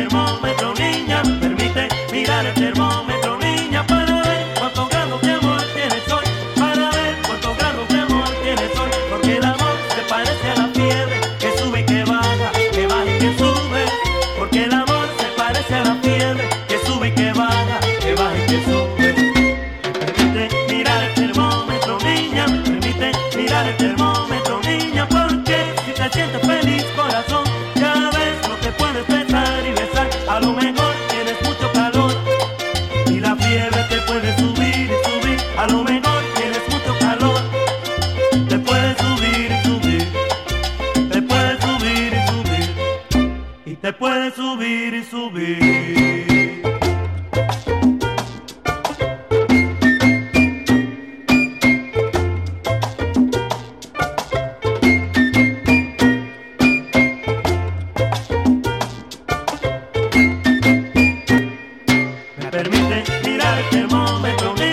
termómetro, niña, permite mirar el termómetro, niña, para ver cuántos grados de amor tienes hoy, para ver cuántos grados de amor tienes hoy, porque la se puede subir y subir. Me permite mirar el termómetro.